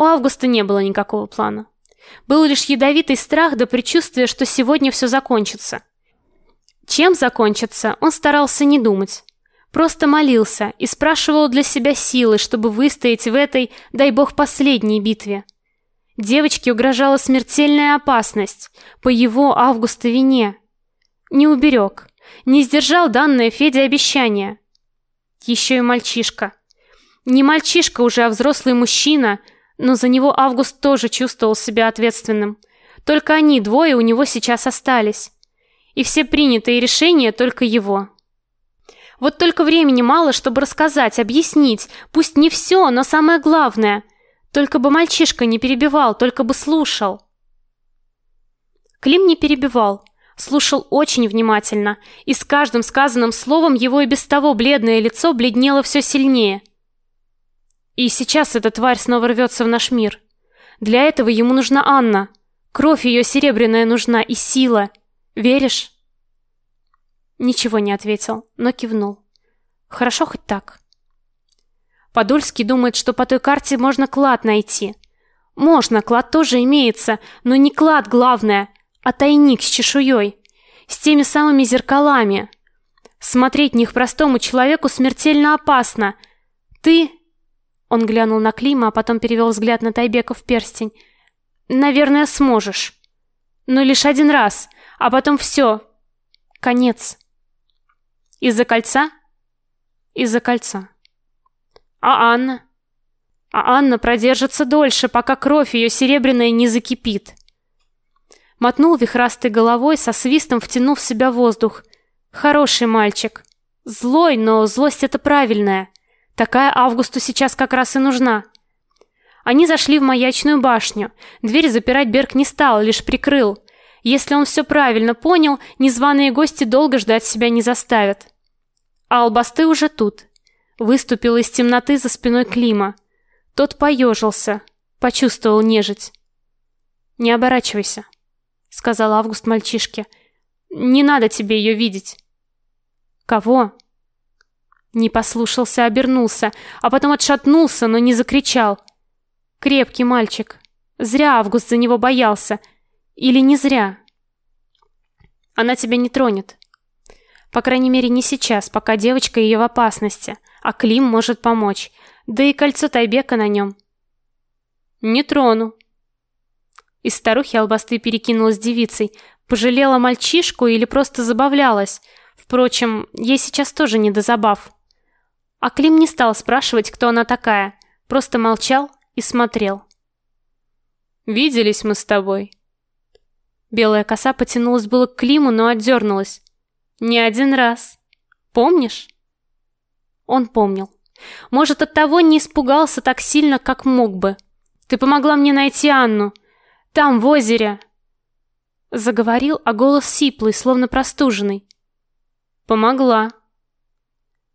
У Августа не было никакого плана. Был лишь ядовитый страх до предчувствия, что сегодня все закончится. Чем закончится, он старался не думать. Просто молился и спрашивал для себя силы, чтобы выстоять в этой, дай бог, последней битве. Девочке угрожала смертельная опасность по его Августа вине. Не уберег, не сдержал данное Феде обещание. Еще и мальчишка. Не мальчишка уже, а взрослый мужчина, но за него Август тоже чувствовал себя ответственным. Только они двое у него сейчас остались. И все принятые решения только его. Вот только времени мало, чтобы рассказать, объяснить, пусть не все, но самое главное. Только бы мальчишка не перебивал, только бы слушал. Клим не перебивал, слушал очень внимательно, и с каждым сказанным словом его и без того бледное лицо бледнело все сильнее. И сейчас эта тварь снова рвется в наш мир. Для этого ему нужна Анна. Кровь ее серебряная нужна и сила. Веришь? Ничего не ответил, но кивнул. Хорошо хоть так. Подольский думает, что по той карте можно клад найти. Можно, клад тоже имеется, но не клад главное, а тайник с чешуей, с теми самыми зеркалами. Смотреть в них простому человеку смертельно опасно. Ты Он глянул на Клима, а потом перевел взгляд на Тайбеков перстень. Наверное, сможешь. Но лишь один раз, а потом все. Конец. Из-за кольца? Из-за кольца. А Анна? А Анна продержится дольше, пока кровь ее серебряная не закипит. Мотнул вихрастой головой, со свистом втянув в себя воздух. Хороший мальчик. Злой, но злость это правильная. Такая Августу сейчас как раз и нужна. Они зашли в маячную башню. Дверь запирать Берг не стал, лишь прикрыл. Если он все правильно понял, незваные гости долго ждать себя не заставят. А албасты уже тут. Выступил из темноты за спиной Клима. Тот поежился, почувствовал нежить. Не оборачивайся, сказал Август мальчишке. Не надо тебе ее видеть. Кого? Не послушался, обернулся, а потом отшатнулся, но не закричал. Крепкий мальчик. Зря Август за него боялся. Или не зря. Она тебя не тронет. По крайней мере, не сейчас, пока девочка ее в опасности, а Клим может помочь. Да и кольцо Тайбека на нем. Не трону. Из старухи албасты перекинулась девицей, пожалела мальчишку или просто забавлялась. Впрочем, ей сейчас тоже не до забав. А Клим не стал спрашивать, кто она такая, просто молчал и смотрел. Виделись мы с тобой. Белая коса потянулась было к Климу, но отдернулась. Не один раз. Помнишь? Он помнил. Может, от того не испугался так сильно, как мог бы. Ты помогла мне найти Анну. Там, в озере. Заговорил, а голос сиплый, словно простуженный. Помогла.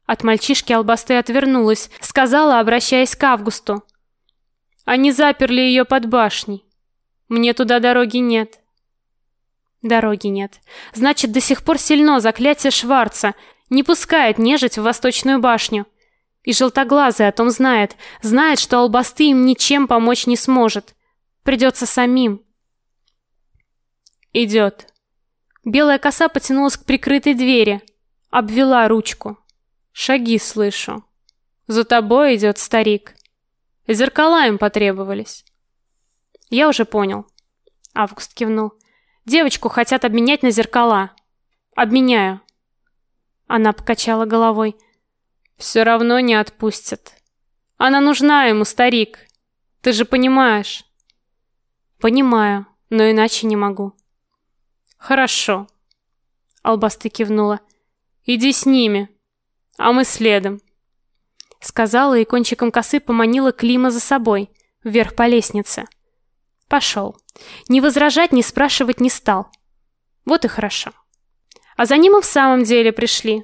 От мальчишки Албасты отвернулась, сказала, обращаясь к Августу. Они заперли ее под башней. Мне туда дороги нет. Дороги нет. Значит, до сих пор сильно заклятие Шварца, не пускает нежить в Восточную башню. И желтоглазый о том знает, знает, что Албасты им ничем помочь не сможет. Придется самим. Идет. Белая коса потянулась к прикрытой двери, обвела ручку. Шаги слышу. За тобой идет старик. Зеркала им потребовались. Я уже понял. Август кивнул. Девочку хотят обменять на зеркала. Обменяю. Она покачала головой. Все равно не отпустят. Она нужна ему, старик. Ты же понимаешь. Понимаю, но иначе не могу. Хорошо. Албасты кивнула. Иди с ними, а мы следом. Сказала и кончиком косы поманила Клима за собой, вверх по лестнице. Пошел. Ни возражать, ни спрашивать не стал. Вот и хорошо. А за ним и в самом деле пришли.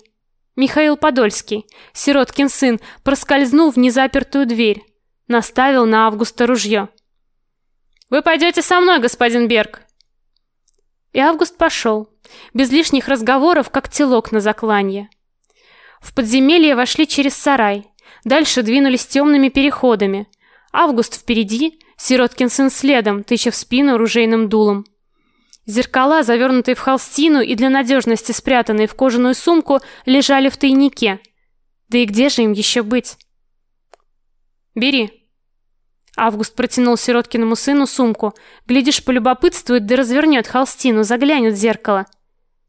Михаил Подольский, сироткин сын, проскользнул в незапертую дверь, наставил на Августа ружье. Вы пойдете со мной, господин Берг. И Август пошел, без лишних разговоров, как телок на закланье. В подземелье вошли через сарай, дальше двинулись темными переходами, Август впереди, Сироткин сын следом, тыча в спину ружейным дулом. Зеркала, завернутые в холстину и для надежности спрятанные в кожаную сумку, лежали в тайнике. Да и где же им еще быть? Бери. Август протянул Сироткиному сыну сумку. Глядишь, полюбопытствует, да развернет холстину, заглянет в зеркало.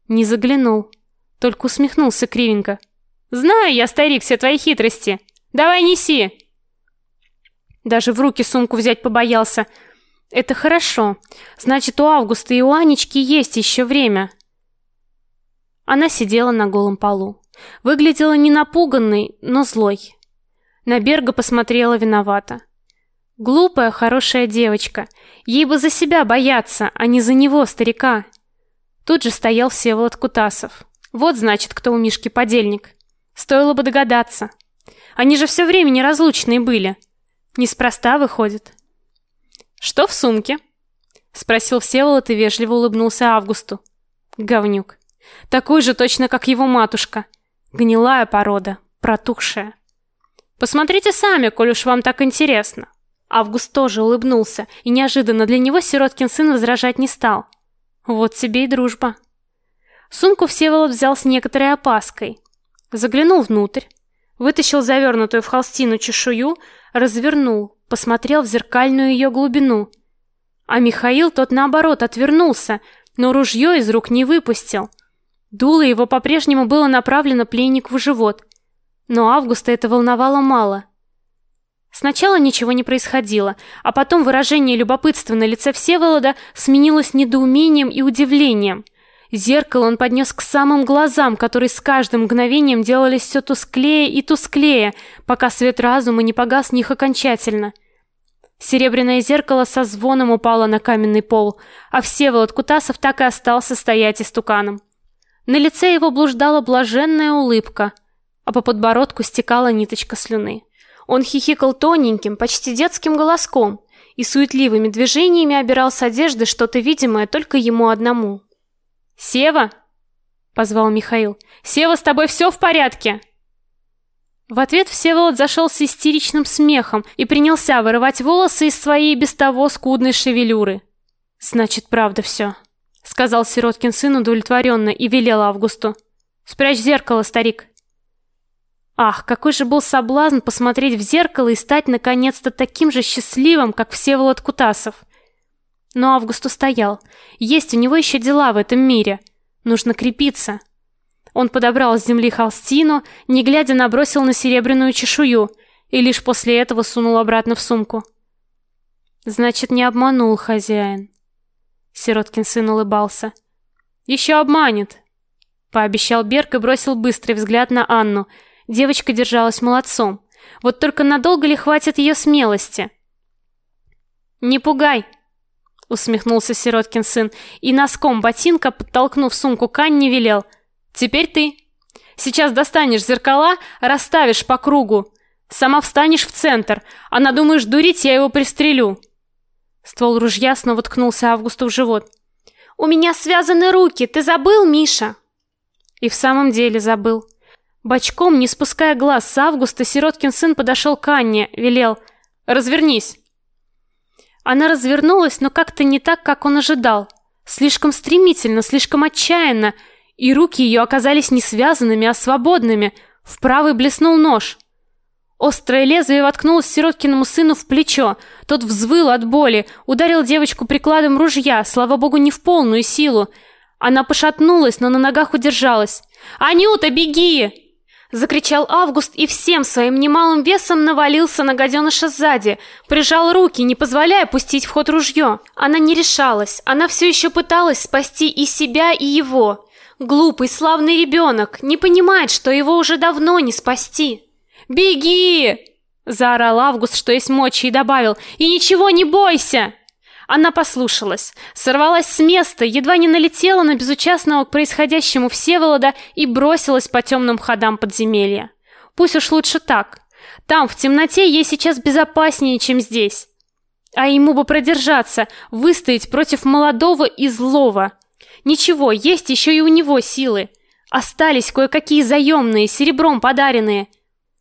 Не заглянул, только усмехнулся кривенько. Знаю я, старик, все твои хитрости. Давай неси. Даже в руки сумку взять побоялся. Это хорошо. Значит, у Августа и у Анечки есть еще время. Она сидела на голом полу. Выглядела не напуганной, но злой. На Берга посмотрела виновато. Глупая, хорошая девочка. Ей бы за себя бояться, а не за него, старика. Тут же стоял Всеволод Кутасов. Вот значит, кто у Мишки подельник. Стоило бы догадаться. Они же все время неразлучные были. Неспроста выходит. Что в сумке? спросил Всеволод и вежливо улыбнулся Августу. Говнюк. Такой же точно, как его матушка. Гнилая порода, протухшая. Посмотрите сами, коль уж вам так интересно. Август тоже улыбнулся, и неожиданно для него Сироткин сын возражать не стал. Вот тебе и дружба. Сумку Всеволод взял с некоторой опаской. Заглянул внутрь, вытащил завернутую в холстину чешую, развернул, посмотрел в зеркальную ее глубину. А Михаил тот наоборот отвернулся, но ружье из рук не выпустил. Дуло его по-прежнему было направлено пленнику в живот. Но Августа это волновало мало. Сначала ничего не происходило, а потом выражение любопытства на лице Всеволода сменилось недоумением и удивлением. Зеркало он поднес к самым глазам, которые с каждым мгновением делались все тусклее и тусклее, пока свет разума не погас в них окончательно. Серебряное зеркало со звоном упало на каменный пол, а Всеволод Кутасов так и остался стоять истуканом. На лице его блуждала блаженная улыбка, а по подбородку стекала ниточка слюны. Он хихикал тоненьким, почти детским голоском и суетливыми движениями обирал с одежды что-то видимое только ему одному. Сева, позвал Михаил. Сева, с тобой все в порядке? В ответ Всеволод зашел с истеричным смехом и принялся вырывать волосы из своей без того скудной шевелюры. Значит, правда все, сказал Сироткин сын удовлетворенно и велел Августу: "Спрячь зеркало, старик". Ах, какой же был соблазн посмотреть в зеркало и стать наконец-то таким же счастливым, как Всеволод Кутасов. Но Август устоял. Есть у него еще дела в этом мире. Нужно крепиться. Он подобрал с земли холстину, не глядя набросил на серебряную чешую и лишь после этого сунул обратно в сумку. Значит, не обманул хозяин. Сироткин сын улыбался. Еще обманет, пообещал Берг и бросил быстрый взгляд на Анну. Девочка держалась молодцом. Вот только надолго ли хватит ее смелости? Не пугай, усмехнулся Сироткин сын и носком ботинка, подтолкнув сумку к Анне, велел: "Теперь ты. Сейчас достанешь зеркала, расставишь по кругу. Сама встанешь в центр, а надумаешь дурить, я его пристрелю". Ствол ружья снова ткнулся Августу в живот. У меня связаны руки, ты забыл, Миша? И в самом деле забыл. Бочком, не спуская глаз с Августа, Сироткин сын подошел к Анне, велел: "Развернись". Она развернулась, но как-то не так, как он ожидал. Слишком стремительно, слишком отчаянно, и руки ее оказались не связанными, а свободными. В правый блеснул нож. Острое лезвие воткнулось Сироткиному сыну в плечо. Тот взвыл от боли, ударил девочку прикладом ружья, слава богу, не в полную силу. Она пошатнулась, но на ногах удержалась. «Анюта, беги!» Закричал Август и всем своим немалым весом навалился на гаденыша сзади, прижал руки, не позволяя пустить в ход ружье. Она не решалась, она все еще пыталась спасти и себя, и его. Глупый, славный ребенок, не понимает, что его уже давно не спасти. "Беги!" заорал Август, что есть мочи, и добавил: "И ничего не бойся!" Она послушалась, сорвалась с места, едва не налетела на безучастного к происходящему Всеволода и бросилась по темным ходам подземелья. Пусть уж лучше так. Там, в темноте, ей сейчас безопаснее, чем здесь. А ему бы продержаться, выстоять против молодого и злого. Ничего, есть еще и у него силы. Остались кое-какие заемные, серебром подаренные.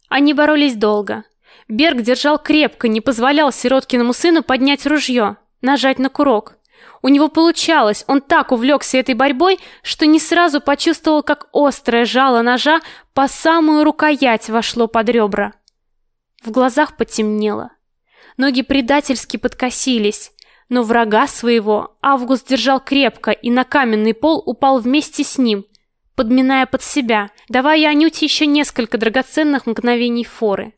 Они боролись долго. Берг держал крепко, не позволял сироткиному сыну поднять ружье, нажать на курок. У него получалось, он так увлекся этой борьбой, что не сразу почувствовал, как острое жало ножа по самую рукоять вошло под ребра. В глазах потемнело. Ноги предательски подкосились, но врага своего Август держал крепко и на каменный пол упал вместе с ним, подминая под себя, давая Анюте еще несколько драгоценных мгновений форы.